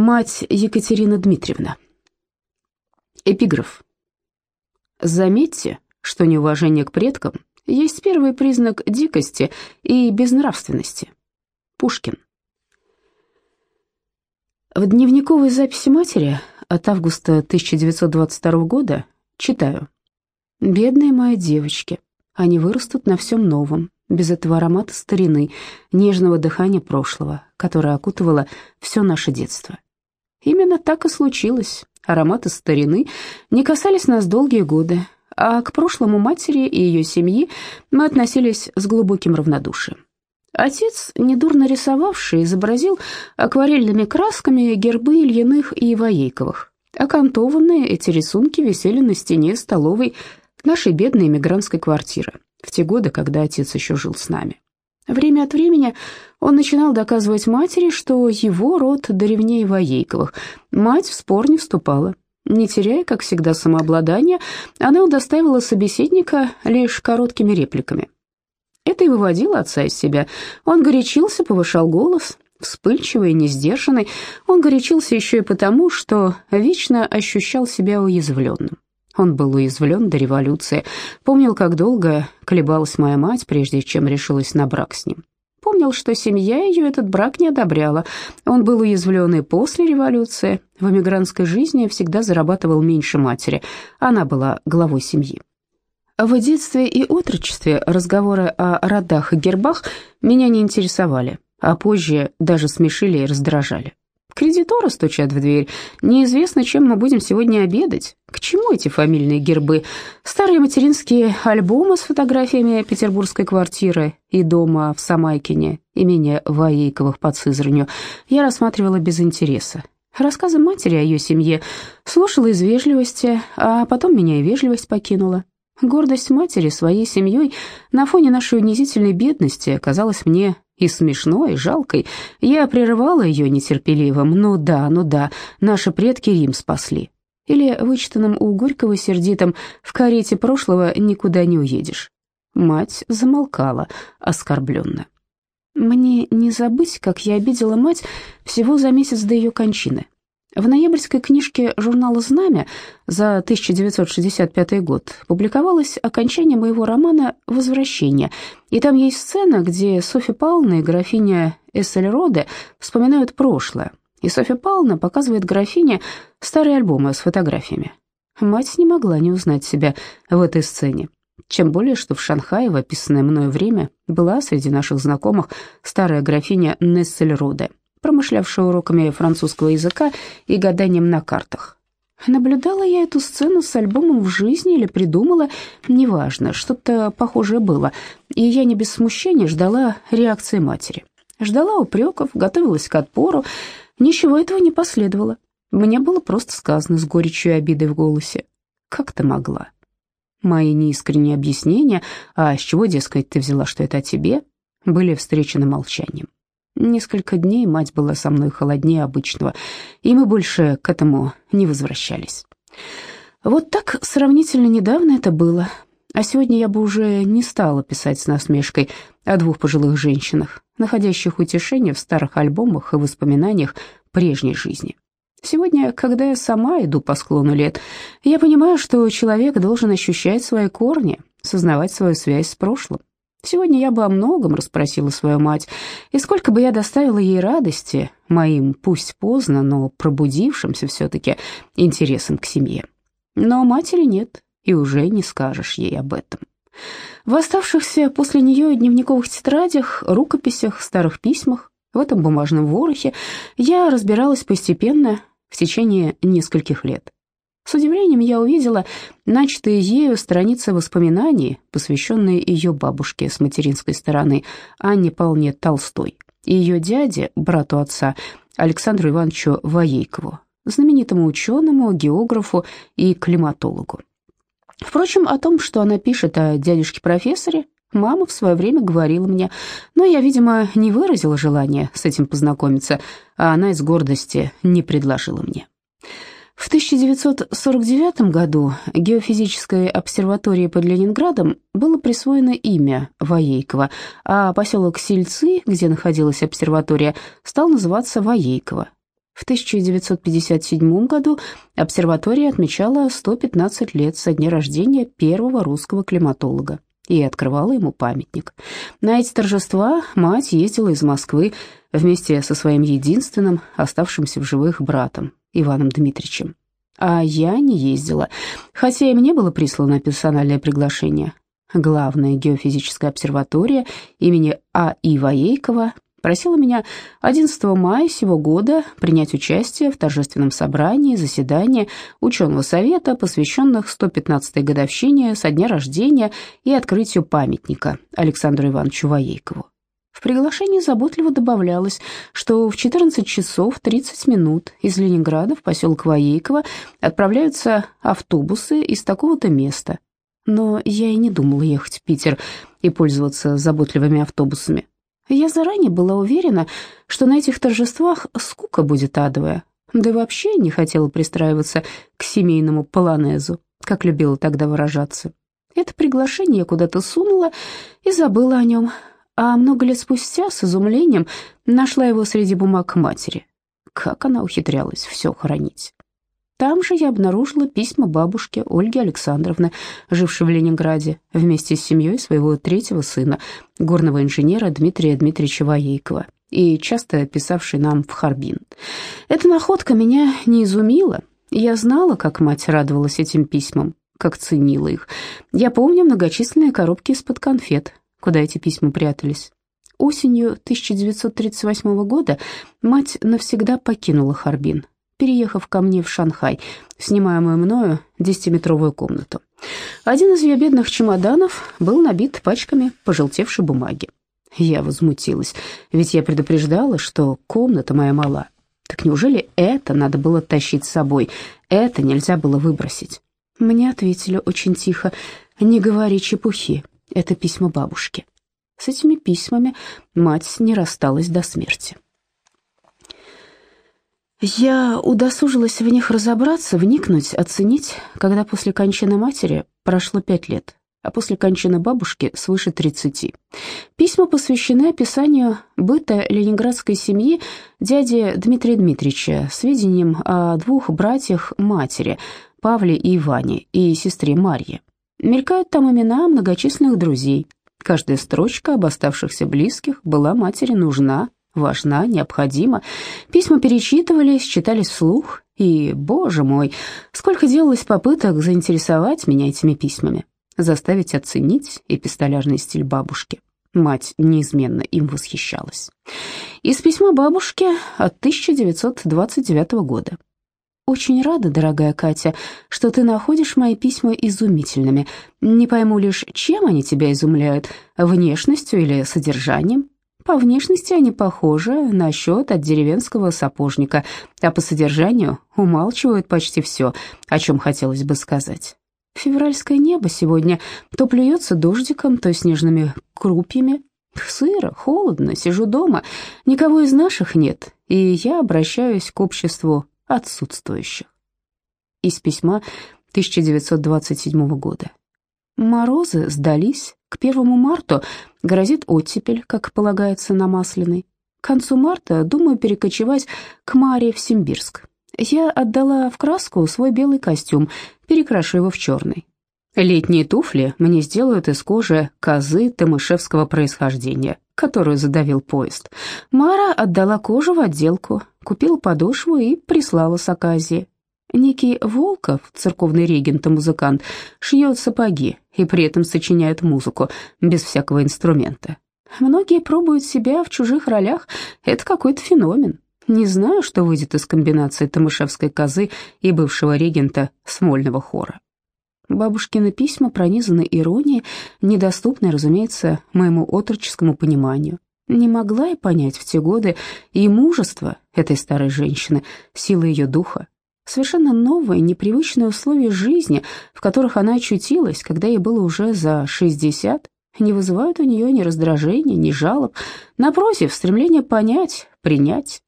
Мать Екатерина Дмитриевна. Эпиграф. Заметьте, что неуважение к предкам есть первый признак дикости и безнравственности. Пушкин. В дневниковой записи матери от августа 1922 года читаю. «Бедные мои девочки, они вырастут на всем новом, без этого аромата старины, нежного дыхания прошлого, которое окутывало все наше детство. Именно так и случилось. Ароматы старины не касались нас долгие годы, а к прошлому матери и ее семьи мы относились с глубоким равнодушием. Отец, недурно рисовавший, изобразил акварельными красками гербы Ильиных и Воейковых. Окантованные эти рисунки висели на стене столовой нашей бедной эмигрантской квартиры в те годы, когда отец еще жил с нами. Время от времени он начинал доказывать матери, что его род древнее Воейковых. Мать в спор не вступала. Не теряя, как всегда, самообладания, она удостаивала собеседника лишь короткими репликами. Это и выводило отца из себя. Он горячился, повышал голос, вспыльчивый и несдержанный. Он горячился еще и потому, что вечно ощущал себя уязвленным. Он был уязвлен до революции. Помнил, как долго колебалась моя мать, прежде чем решилась на брак с ним. Помнил, что семья ее этот брак не одобряла. Он был уязвлен и после революции. В эмигрантской жизни всегда зарабатывал меньше матери. Она была главой семьи. В детстве и отрочестве разговоры о родах и гербах меня не интересовали, а позже даже смешили и раздражали. Кредиторы стучат в дверь. Неизвестно, чем мы будем сегодня обедать. К чему эти фамильные гербы? Старые материнские альбомы с фотографиями петербургской квартиры и дома в Самайкине, имени Воейковых под Сызранью, я рассматривала без интереса. Рассказы матери о ее семье слушала из вежливости, а потом меня и вежливость покинула. Гордость матери своей семьей на фоне нашей унизительной бедности казалась мне и смешной, и жалкой. Я прерывала ее нетерпеливым «ну да, ну да, наши предки Рим спасли». Или вычитанным у Горького сердитым «в карете прошлого никуда не уедешь». Мать замолкала оскорбленно. Мне не забыть, как я обидела мать всего за месяц до ее кончины. В ноябрьской книжке журнала «Знамя» за 1965 год публиковалось окончание моего романа «Возвращение», и там есть сцена, где Софья Павловна и графиня Эссельроде вспоминают прошлое, и Софья Павловна показывает графине старые альбомы с фотографиями. Мать не могла не узнать себя в этой сцене. Чем более, что в Шанхае в описанное мною время была среди наших знакомых старая графиня Нессельроде промышлявшая уроками французского языка и гаданием на картах. Наблюдала я эту сцену с альбомом в жизни или придумала, неважно, что-то похожее было, и я не без смущения ждала реакции матери. Ждала упреков, готовилась к отпору, ничего этого не последовало. Мне было просто сказано с горечью и обидой в голосе. «Как ты могла?» Мои неискренние объяснения, а с чего, дескать, ты взяла, что это о тебе, были встречены молчанием. Несколько дней мать была со мной холоднее обычного, и мы больше к этому не возвращались. Вот так сравнительно недавно это было, а сегодня я бы уже не стала писать с насмешкой о двух пожилых женщинах, находящих утешение в старых альбомах и воспоминаниях прежней жизни. Сегодня, когда я сама иду по склону лет, я понимаю, что человек должен ощущать свои корни, сознавать свою связь с прошлым. Сегодня я бы о многом расспросила свою мать, и сколько бы я доставила ей радости, моим, пусть поздно, но пробудившимся все-таки интересом к семье. Но матери нет, и уже не скажешь ей об этом. В оставшихся после нее дневниковых тетрадях, рукописях, старых письмах, в этом бумажном ворохе я разбиралась постепенно в течение нескольких лет. С удивлением я увидела начатые ею страницы воспоминаний, посвященные ее бабушке с материнской стороны, Анне Павловне Толстой, и ее дяде, брату отца, Александру Ивановичу Воейкову, знаменитому ученому, географу и климатологу. Впрочем, о том, что она пишет о дядюшке-профессоре, мама в свое время говорила мне, но я, видимо, не выразила желания с этим познакомиться, а она из гордости не предложила мне. В 1949 году геофизической обсерватории под Ленинградом было присвоено имя Воейкова, а поселок Сельцы, где находилась обсерватория, стал называться Воейково. В 1957 году обсерватория отмечала 115 лет со дня рождения первого русского климатолога и открывала ему памятник. На эти торжества мать ездила из Москвы вместе со своим единственным оставшимся в живых братом Иваном Дмитриевичем. А я не ездила, хотя и мне было прислано персональное приглашение. Главная геофизическая обсерватория имени А.И. Воейкова просила меня 11 мая сего года принять участие в торжественном собрании, заседании ученого совета, посвященных 115-й годовщине со дня рождения и открытию памятника Александру Ивановичу Воейкову. В приглашении заботливо добавлялось, что в 14 часов 30 минут из Ленинграда в поселок Воейково отправляются автобусы из такого-то места. Но я и не думала ехать в Питер и пользоваться заботливыми автобусами. Я заранее была уверена, что на этих торжествах скука будет адовая, да и вообще не хотела пристраиваться к семейному полонезу, как любила тогда выражаться. Это приглашение я куда-то сунула и забыла о нем, а много лет спустя с изумлением нашла его среди бумаг матери. Как она ухитрялась все хранить. Там же я обнаружила письма бабушки Ольги Александровны, жившей в Ленинграде, вместе с семьей своего третьего сына, горного инженера Дмитрия Дмитриевича Воейкова, и часто писавшей нам в Харбин. Эта находка меня не изумила. Я знала, как мать радовалась этим письмам, как ценила их. Я помню многочисленные коробки из-под конфет, куда эти письма прятались. Осенью 1938 года мать навсегда покинула Харбин, переехав ко мне в Шанхай, снимаемую мною десятиметровую комнату. Один из ее бедных чемоданов был набит пачками пожелтевшей бумаги. Я возмутилась, ведь я предупреждала, что комната моя мала. Так неужели это надо было тащить с собой? Это нельзя было выбросить? Мне ответили очень тихо, не говори чепухи, это письма бабушки. С этими письмами мать не рассталась до смерти. Я удосужилась в них разобраться, вникнуть, оценить, когда после кончины матери прошло пять лет, а после кончины бабушки свыше тридцати. Письма посвящены описанию быта ленинградской семьи дяди Дмитрия Дмитриевича, сведениям о двух братьях матери, Павле и Иване, и сестре Марье. Мелькают там имена многочисленных друзей. Каждая строчка об оставшихся близких была матери нужна, важна, необходима. Письма перечитывались, читались вслух, и, боже мой, сколько делалось попыток заинтересовать меня этими письмами, заставить оценить эпистолярный стиль бабушки. Мать неизменно им восхищалась. Из письма бабушки от 1929 года. «Очень рада, дорогая Катя, что ты находишь мои письма изумительными. Не пойму лишь, чем они тебя изумляют, внешностью или содержанием. По внешности они похожи на счет от деревенского сапожника, а по содержанию умалчивают почти все, о чем хотелось бы сказать. Февральское небо сегодня то плюется дождиком, то снежными крупьями. Сыро, холодно, сижу дома, никого из наших нет, и я обращаюсь к обществу отсутствующих. Из письма 1927 года. Морозы сдались, к первому марту грозит оттепель, как полагается на Масляной. К концу марта думаю перекочевать к Маре в Симбирск. Я отдала в краску свой белый костюм, перекрашу его в черный. Летние туфли мне сделают из кожи козы тамышевского происхождения, которую задавил поезд. Мара отдала кожу в отделку, купила подошву и прислала с оказии. Некий Волков, церковный регент и музыкант, шьет сапоги и при этом сочиняет музыку без всякого инструмента. Многие пробуют себя в чужих ролях, это какой-то феномен. Не знаю, что выйдет из комбинации Тамышевской козы и бывшего регента Смольного хора. Бабушкины письма пронизаны иронией, недоступной, разумеется, моему отроческому пониманию. Не могла я понять в те годы и мужество этой старой женщины, силы ее духа, Совершенно новые, непривычные условия жизни, в которых она очутилась, когда ей было уже за 60, не вызывают у нее ни раздражения, ни жалоб. Напротив, стремление понять, принять.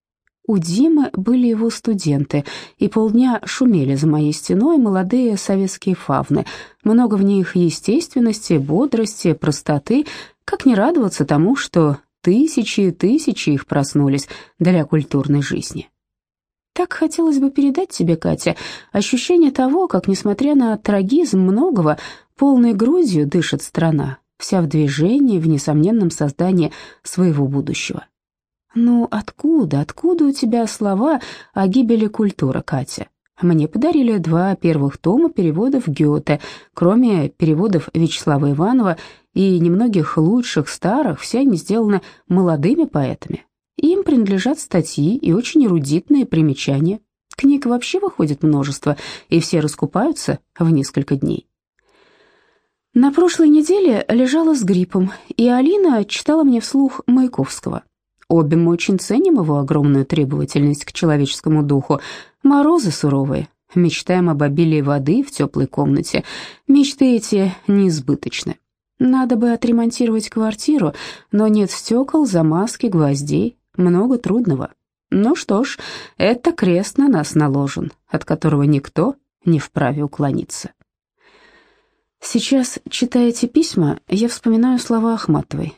У Димы были его студенты, и полдня шумели за моей стеной молодые советские фавны. Много в них естественности, бодрости, простоты. Как не радоваться тому, что тысячи и тысячи их проснулись для культурной жизни. так хотелось бы передать тебе, Катя, ощущение того, как, несмотря на трагизм многого, полной грудью дышит страна, вся в движении, в несомненном создании своего будущего. Ну, откуда, откуда у тебя слова о гибели культуры, Катя? Мне подарили два первых тома переводов Гёте, кроме переводов Вячеслава Иванова и немногих лучших старых, все они сделаны молодыми поэтами. Им принадлежат статьи и очень эрудитные примечания. Книг вообще выходит множество, и все раскупаются в несколько дней. На прошлой неделе лежала с гриппом, и Алина читала мне вслух Маяковского. Обе мы очень ценим его огромную требовательность к человеческому духу. Морозы суровые, мечтаем об обилии воды в теплой комнате. Мечты эти неизбыточны. Надо бы отремонтировать квартиру, но нет стекол, замазки, гвоздей, много трудного. Ну что ж, это крест на нас наложен, от которого никто не вправе уклониться. Сейчас, читая эти письма, я вспоминаю слова Ахматовой.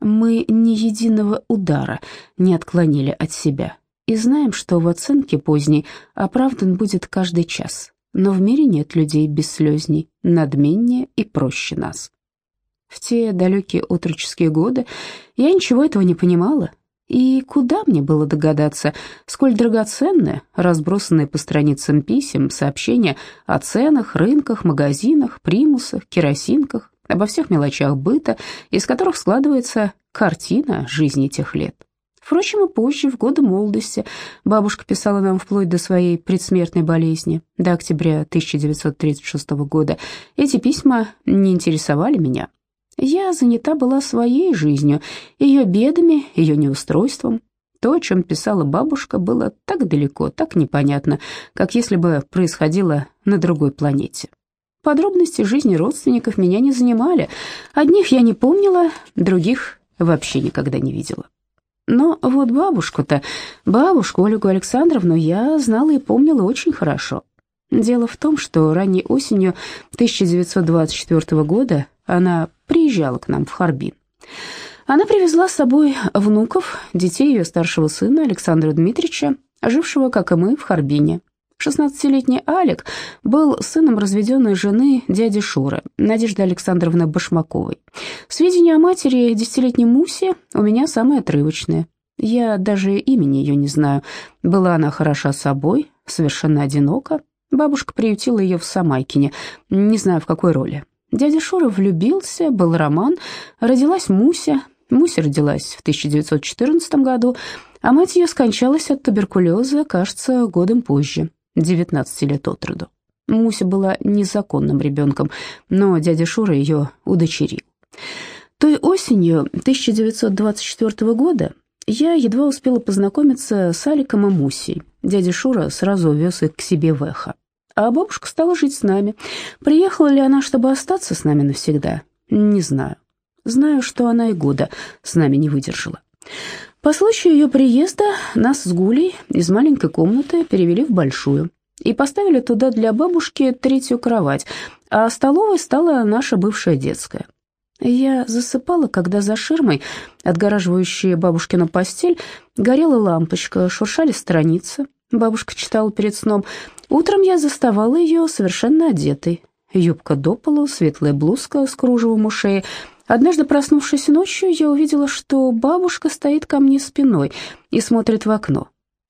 Мы ни единого удара не отклонили от себя и знаем, что в оценке поздней оправдан будет каждый час. Но в мире нет людей бесслезней, надменнее и проще нас. В те далекие отроческие годы я ничего этого не понимала, и куда мне было догадаться, сколь драгоценны разбросанные по страницам писем сообщения о ценах, рынках, магазинах, примусах, керосинках, обо всех мелочах быта, из которых складывается картина жизни тех лет. Впрочем, и позже, в годы молодости, бабушка писала нам вплоть до своей предсмертной болезни, до октября 1936 года. Эти письма не интересовали меня. Я занята была своей жизнью, ее бедами, ее неустройством. То, о чем писала бабушка, было так далеко, так непонятно, как если бы происходило на другой планете. Подробности жизни родственников меня не занимали. Одних я не помнила, других вообще никогда не видела. Но вот бабушку-то, бабушку Ольгу Александровну я знала и помнила очень хорошо. Дело в том, что ранней осенью 1924 года она приезжала к нам в Харбин. Она привезла с собой внуков, детей ее старшего сына Александра Дмитриевича, жившего, как и мы, в Харбине. 16-летний Алик был сыном разведенной жены дяди Шуры, Надежды Александровны Башмаковой. Сведения о матери десятилетней Муси у меня самые отрывочные. Я даже имени ее не знаю. Была она хороша собой, совершенно одинока. Бабушка приютила ее в Самайкине, не знаю в какой роли. Дядя Шура влюбился, был роман, родилась Муся. Муся родилась в 1914 году, а мать ее скончалась от туберкулеза, кажется, годом позже, 19 лет от роду. Муся была незаконным ребенком, но дядя Шура ее удочерил. Той осенью 1924 года я едва успела познакомиться с Аликом и Мусей. Дядя Шура сразу увез их к себе в эхо. А бабушка стала жить с нами. Приехала ли она, чтобы остаться с нами навсегда? Не знаю. Знаю, что она и года с нами не выдержала. По случаю ее приезда нас с Гулей из маленькой комнаты перевели в большую и поставили туда для бабушки третью кровать, а столовой стала наша бывшая детская. Я засыпала, когда за ширмой, отгораживающей бабушкину постель, горела лампочка, шуршали страницы. Бабушка читала перед сном. Утром я заставала ее совершенно одетой. Юбка до полу, светлая блузка с кружевом у шеи. Однажды, проснувшись ночью, я увидела, что бабушка стоит ко мне спиной и смотрит в окно.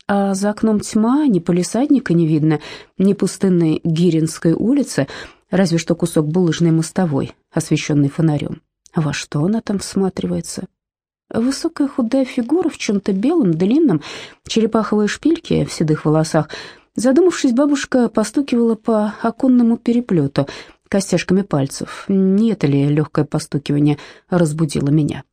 А за окном тьма, ни полисадника не видно, ни пустынной Гиринской улицы, разве что кусок булыжной мостовой, освещенный фонарем. Во что она там всматривается? Высокая худая фигура в чем-то белом, длинном, черепаховые шпильки в седых волосах — Задумавшись, бабушка постукивала по оконному переплету костяшками пальцев. Не это ли легкое постукивание разбудило меня?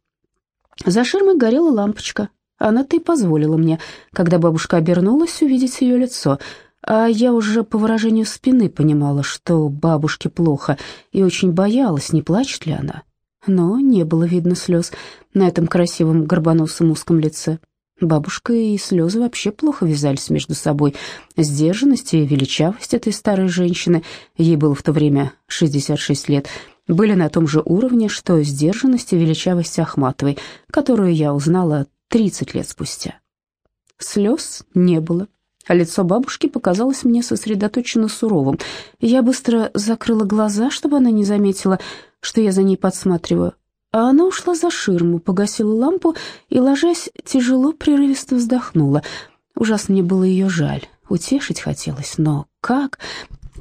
За ширмой горела лампочка. Она-то и позволила мне, когда бабушка обернулась, увидеть ее лицо. А я уже по выражению спины понимала, что бабушке плохо, и очень боялась, не плачет ли она. Но не было видно слез на этом красивом горбоносом узком лице. Бабушка и слезы вообще плохо вязались между собой. Сдержанность и величавость этой старой женщины, ей было в то время 66 лет, были на том же уровне, что сдержанность и величавость Ахматовой, которую я узнала 30 лет спустя. Слез не было. а лицо бабушки показалось мне сосредоточенно суровым. Я быстро закрыла глаза, чтобы она не заметила, что я за ней подсматриваю. А она ушла за ширму, погасила лампу и, ложась, тяжело, прерывисто вздохнула. Ужасно мне было ее жаль, утешить хотелось, но как?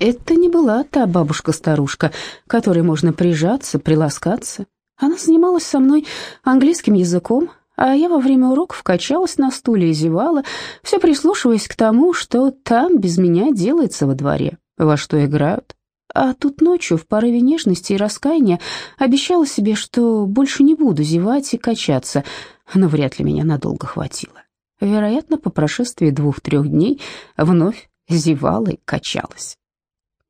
Это не была та бабушка-старушка, которой можно прижаться, приласкаться. Она занималась со мной английским языком, а я во время уроков качалась на стуле и зевала, все прислушиваясь к тому, что там без меня делается во дворе, во что играют. А тут ночью в порыве нежности и раскаяния обещала себе, что больше не буду зевать и качаться, но вряд ли меня надолго хватило. Вероятно, по прошествии двух-трех дней вновь зевала и качалась.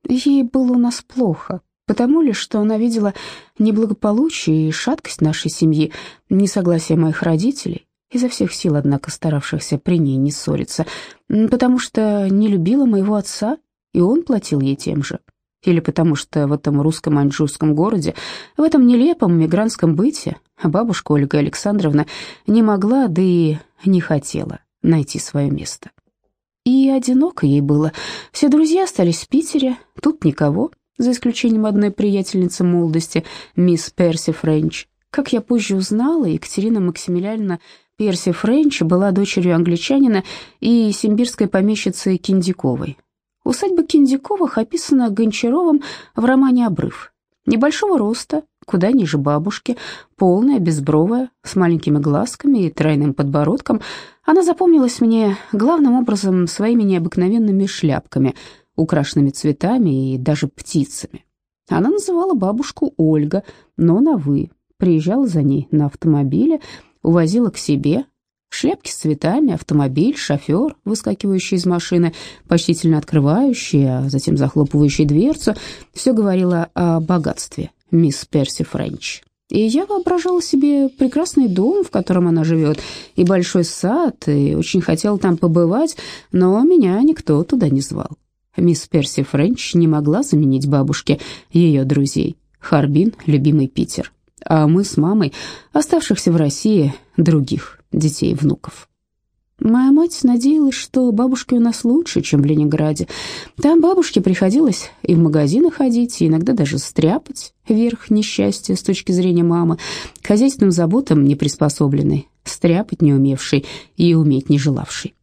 Ей было у нас плохо, потому ли, что она видела неблагополучие и шаткость нашей семьи, несогласие моих родителей, изо всех сил, однако, старавшихся при ней не ссориться, потому что не любила моего отца, и он платил ей тем же. Или потому что в этом русском маньчжурском городе, в этом нелепом мигрантском быте, бабушка Ольга Александровна не могла, да и не хотела найти свое место. И одиноко ей было. Все друзья остались в Питере, тут никого, за исключением одной приятельницы молодости, мисс Перси Френч. Как я позже узнала, Екатерина Максимилиановна Перси Френч была дочерью англичанина и симбирской помещицы Киндиковой. Усадьба Киндиковых описана Гончаровым в романе «Обрыв». Небольшого роста, куда ниже бабушки, полная, безбровая, с маленькими глазками и тройным подбородком, она запомнилась мне главным образом своими необыкновенными шляпками – украшенными цветами и даже птицами. Она называла бабушку Ольга, но на «вы». Приезжала за ней на автомобиле, увозила к себе. Шляпки с цветами, автомобиль, шофер, выскакивающий из машины, почтительно открывающий, а затем захлопывающий дверцу. Все говорило о богатстве мисс Перси Френч. И я воображала себе прекрасный дом, в котором она живет, и большой сад, и очень хотела там побывать, но меня никто туда не звал. Мисс Перси Френч не могла заменить бабушке ее друзей. Харбин, любимый Питер. А мы с мамой, оставшихся в России, других детей и внуков. Моя мать надеялась, что бабушки у нас лучше, чем в Ленинграде. Там бабушке приходилось и в магазины ходить, и иногда даже стряпать верх несчастья с точки зрения мамы, к хозяйственным заботам не приспособленной, стряпать не умевшей и уметь не желавшей.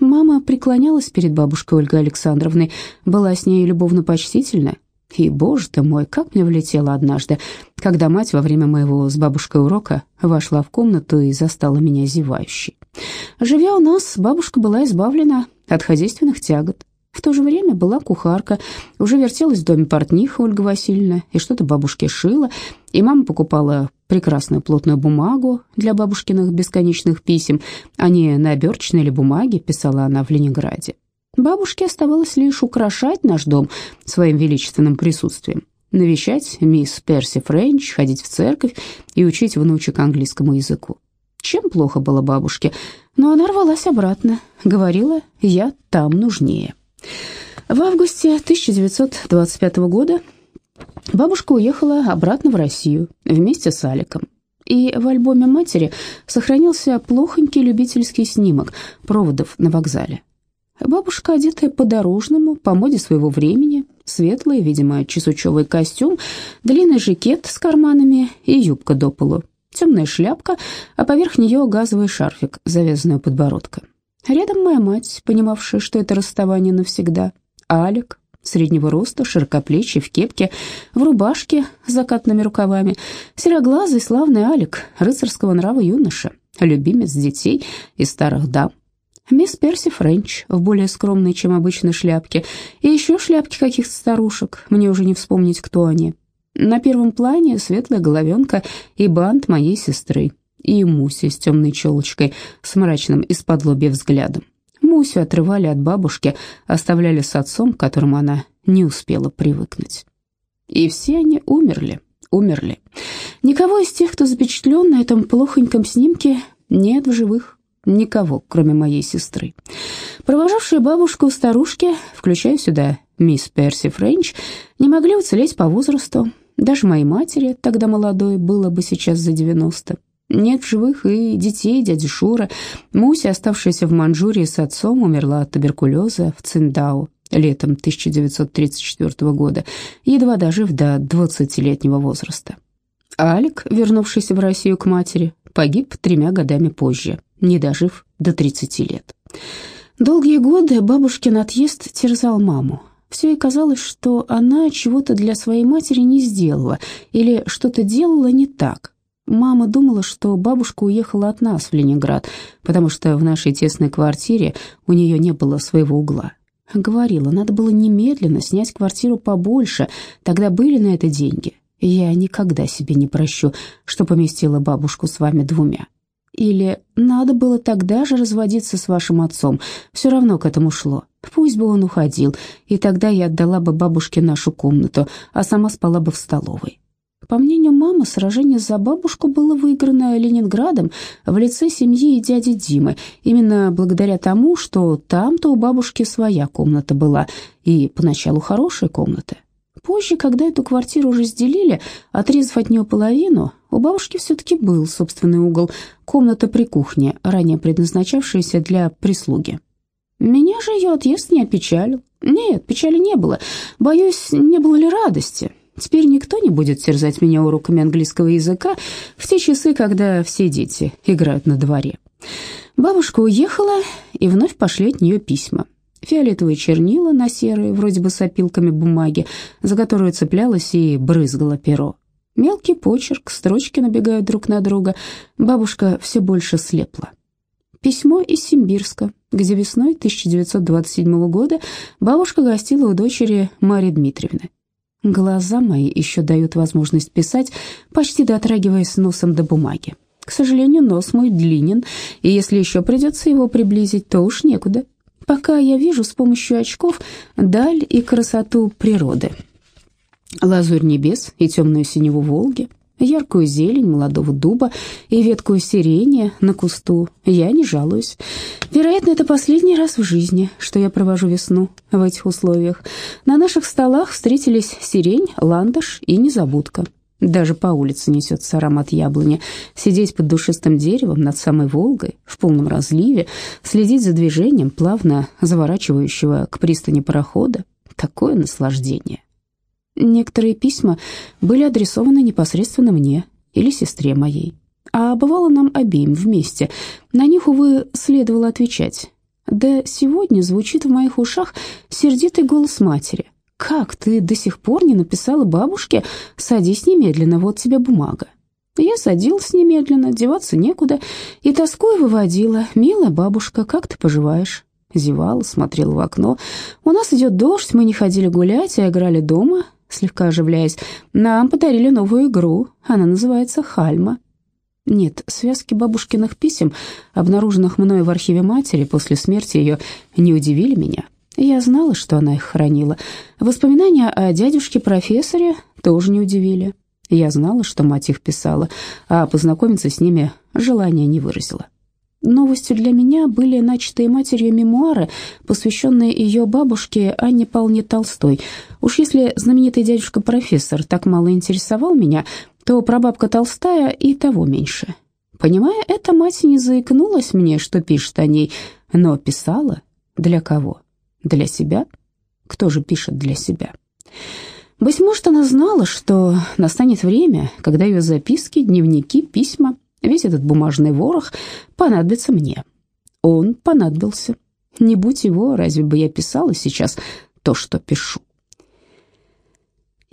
Мама преклонялась перед бабушкой Ольгой Александровной, была с ней любовно-почтительна. И, боже ты мой, как мне влетело однажды, когда мать во время моего с бабушкой урока вошла в комнату и застала меня зевающей. Живя у нас, бабушка была избавлена от хозяйственных тягот. В то же время была кухарка, уже вертелась в доме портниха Ольга Васильевна, и что-то бабушке шила, и мама покупала прекрасную плотную бумагу для бабушкиных бесконечных писем, а не на оберточной или бумаге, писала она в Ленинграде. Бабушке оставалось лишь украшать наш дом своим величественным присутствием, навещать мисс Перси Френч, ходить в церковь и учить внучек английскому языку. Чем плохо было бабушке, но она рвалась обратно, говорила «я там нужнее». В августе 1925 года Бабушка уехала обратно в Россию вместе с Аликом. И в альбоме матери сохранился плохонький любительский снимок проводов на вокзале. Бабушка, одетая по-дорожному, по моде своего времени, светлый, видимо, чесучевый костюм, длинный жакет с карманами и юбка до полу, темная шляпка, а поверх нее газовый шарфик, завязанный у подбородка. Рядом моя мать, понимавшая, что это расставание навсегда, Алик, среднего роста, широкоплечий, в кепке, в рубашке с закатными рукавами, сероглазый славный Алик, рыцарского нрава юноша, любимец детей и старых дам. Мисс Перси Френч в более скромной, чем обычно, шляпке, и еще шляпки каких-то старушек, мне уже не вспомнить, кто они. На первом плане светлая головенка и бант моей сестры, и Муся с темной челочкой, с мрачным из-под лобья взглядом. Мусю отрывали от бабушки, оставляли с отцом, к которому она не успела привыкнуть. И все они умерли, умерли. Никого из тех, кто запечатлен на этом плохоньком снимке, нет в живых. Никого, кроме моей сестры. Провожавшие бабушку старушки, включая сюда мисс Перси Френч, не могли уцелеть по возрасту. Даже моей матери, тогда молодой, было бы сейчас за девяносто. Нет в живых и детей дяди Шура. Муся, оставшаяся в Манчжурии с отцом, умерла от туберкулеза в Циндау летом 1934 года, едва дожив до 20-летнего возраста. Алик, вернувшийся в Россию к матери, погиб тремя годами позже, не дожив до 30 лет. Долгие годы бабушкин отъезд терзал маму. Все ей казалось, что она чего-то для своей матери не сделала или что-то делала не так. Мама думала, что бабушка уехала от нас в Ленинград, потому что в нашей тесной квартире у нее не было своего угла. Говорила, надо было немедленно снять квартиру побольше, тогда были на это деньги. Я никогда себе не прощу, что поместила бабушку с вами двумя. Или надо было тогда же разводиться с вашим отцом, все равно к этому шло. Пусть бы он уходил, и тогда я отдала бы бабушке нашу комнату, а сама спала бы в столовой. По мнению мамы, сражение за бабушку было выиграно Ленинградом в лице семьи и дяди Димы, именно благодаря тому, что там-то у бабушки своя комната была, и поначалу хорошая комната. Позже, когда эту квартиру разделили, отрезав от нее половину, у бабушки все-таки был собственный угол, комната при кухне, ранее предназначавшаяся для прислуги. Меня же ее отъезд не опечалил. Нет, печали не было. Боюсь, не было ли радости. Теперь никто не будет терзать меня уроками английского языка в те часы, когда все дети играют на дворе. Бабушка уехала, и вновь пошли от нее письма. Фиолетовые чернила на серые, вроде бы с опилками бумаги, за которую цеплялась и брызгала перо. Мелкий почерк, строчки набегают друг на друга. Бабушка все больше слепла. Письмо из Симбирска, где весной 1927 года бабушка гостила у дочери Марии Дмитриевны. Глаза мои еще дают возможность писать, почти дотрагиваясь носом до бумаги. К сожалению, нос мой длинен, и если еще придется его приблизить, то уж некуда. Пока я вижу с помощью очков даль и красоту природы. Лазурь небес и темную синеву Волги, яркую зелень молодого дуба и ветку сирени на кусту. Я не жалуюсь. Вероятно, это последний раз в жизни, что я провожу весну в этих условиях. На наших столах встретились сирень, ландыш и незабудка. Даже по улице несется аромат яблони. Сидеть под душистым деревом над самой Волгой в полном разливе, следить за движением плавно заворачивающего к пристани парохода — такое наслаждение. Некоторые письма были адресованы непосредственно мне или сестре моей, а бывало нам обеим вместе. На них, увы, следовало отвечать. Да сегодня звучит в моих ушах сердитый голос матери. «Как ты до сих пор не написала бабушке? Садись немедленно, вот тебе бумага». Я садилась немедленно, деваться некуда, и тоской выводила. «Милая бабушка, как ты поживаешь?» Зевала, смотрела в окно. «У нас идет дождь, мы не ходили гулять, а играли дома слегка оживляясь, нам подарили новую игру. Она называется «Хальма». Нет, связки бабушкиных писем, обнаруженных мной в архиве матери после смерти ее, не удивили меня. Я знала, что она их хранила. Воспоминания о дядюшке-профессоре тоже не удивили. Я знала, что мать их писала, а познакомиться с ними желания не выразила. Новостью для меня были начатые матерью мемуары, посвященные ее бабушке Анне Павловне Толстой. Уж если знаменитый дядюшка-профессор так мало интересовал меня, то прабабка Толстая и того меньше. Понимая это, мать не заикнулась мне, что пишет о ней, но писала для кого? Для себя? Кто же пишет для себя? Быть может, она знала, что настанет время, когда ее записки, дневники, письма Весь этот бумажный ворох понадобится мне. Он понадобился. Не будь его, разве бы я писала сейчас то, что пишу?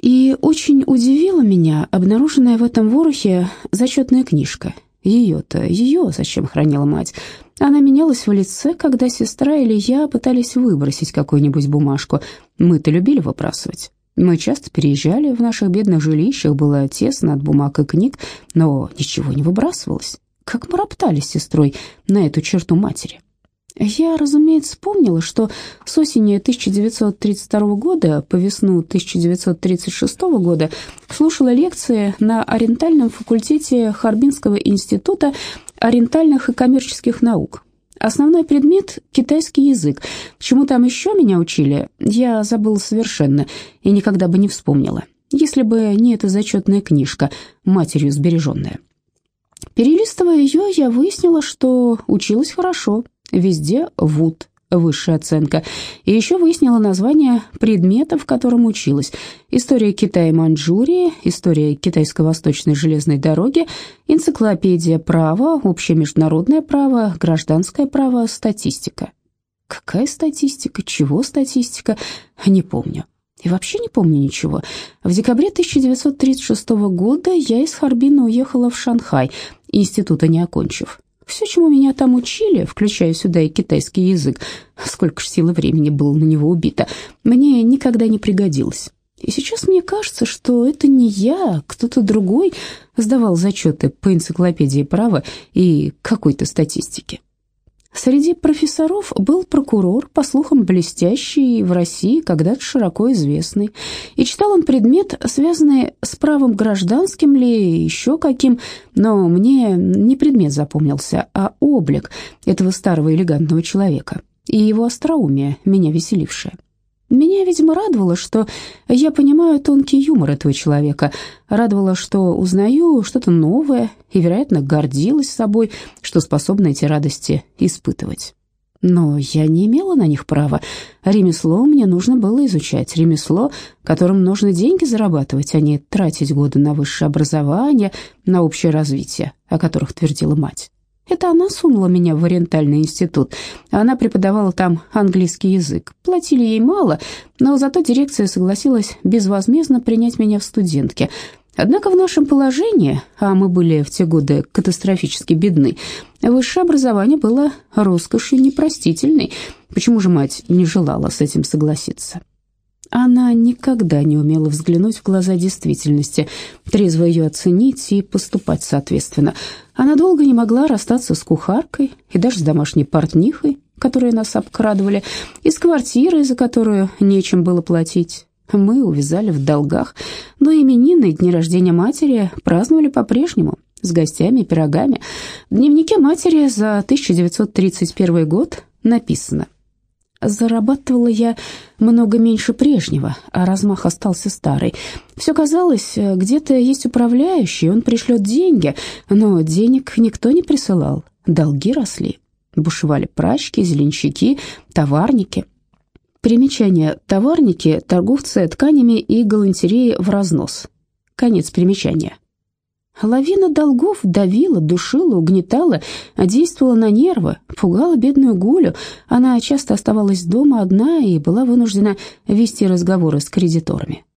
И очень удивила меня обнаруженная в этом ворохе зачетная книжка. Ее-то, ее зачем хранила мать? Она менялась в лице, когда сестра или я пытались выбросить какую-нибудь бумажку. Мы-то любили выбрасывать. Мы часто переезжали, в наших бедных жилищах было тесно от бумаг и книг, но ничего не выбрасывалось. Как мы роптали с сестрой на эту черту матери. Я, разумеется, вспомнила, что с осени 1932 года по весну 1936 года слушала лекции на ориентальном факультете Харбинского института ориентальных и коммерческих наук Основной предмет — китайский язык. Чему там еще меня учили, я забыла совершенно и никогда бы не вспомнила, если бы не эта зачетная книжка, матерью сбереженная. Перелистывая ее, я выяснила, что училась хорошо, везде вуд, высшая оценка. И еще выяснила название предметов, которым училась. История Китая и Маньчжурии, история китайско-восточной железной дороги, энциклопедия права, общее международное право, гражданское право, статистика. Какая статистика? Чего статистика? Не помню. И вообще не помню ничего. В декабре 1936 года я из Харбина уехала в Шанхай, института не окончив. Все, чему меня там учили, включая сюда и китайский язык, сколько ж силы времени было на него убито, мне никогда не пригодилось. И сейчас мне кажется, что это не я, а кто-то другой сдавал зачеты по энциклопедии права и какой-то статистике. Среди профессоров был прокурор, по слухам, блестящий в России, когда-то широко известный. И читал он предмет, связанный с правом гражданским ли, еще каким, но мне не предмет запомнился, а облик этого старого элегантного человека и его остроумие, меня веселившее. Меня, видимо, радовало, что я понимаю тонкий юмор этого человека, радовало, что узнаю что-то новое и, вероятно, гордилась собой, что способна эти радости испытывать. Но я не имела на них права. Ремесло мне нужно было изучать, ремесло, которым нужно деньги зарабатывать, а не тратить годы на высшее образование, на общее развитие, о которых твердила мать. Это она сунула меня в Ориентальный институт. Она преподавала там английский язык. Платили ей мало, но зато дирекция согласилась безвозмездно принять меня в студентки. Однако в нашем положении, а мы были в те годы катастрофически бедны, высшее образование было роскошью непростительной. Почему же мать не желала с этим согласиться? Она никогда не умела взглянуть в глаза действительности, трезво ее оценить и поступать соответственно. Она долго не могла расстаться с кухаркой и даже с домашней портнихой, которые нас обкрадывали, и с квартирой, за которую нечем было платить. Мы увязали в долгах, но именины и дни рождения матери праздновали по-прежнему, с гостями и пирогами. В дневнике матери за 1931 год написано – Зарабатывала я много меньше прежнего, а размах остался старый. Все казалось, где-то есть управляющий, он пришлет деньги, но денег никто не присылал, долги росли. Бушевали прачки, зеленщики, товарники. Примечание. Товарники – торговцы тканями и галантереей в разнос. Конец примечания. Лавина долгов давила, душила, угнетала, действовала на нервы, пугала бедную Гулю. Она часто оставалась дома одна и была вынуждена вести разговоры с кредиторами.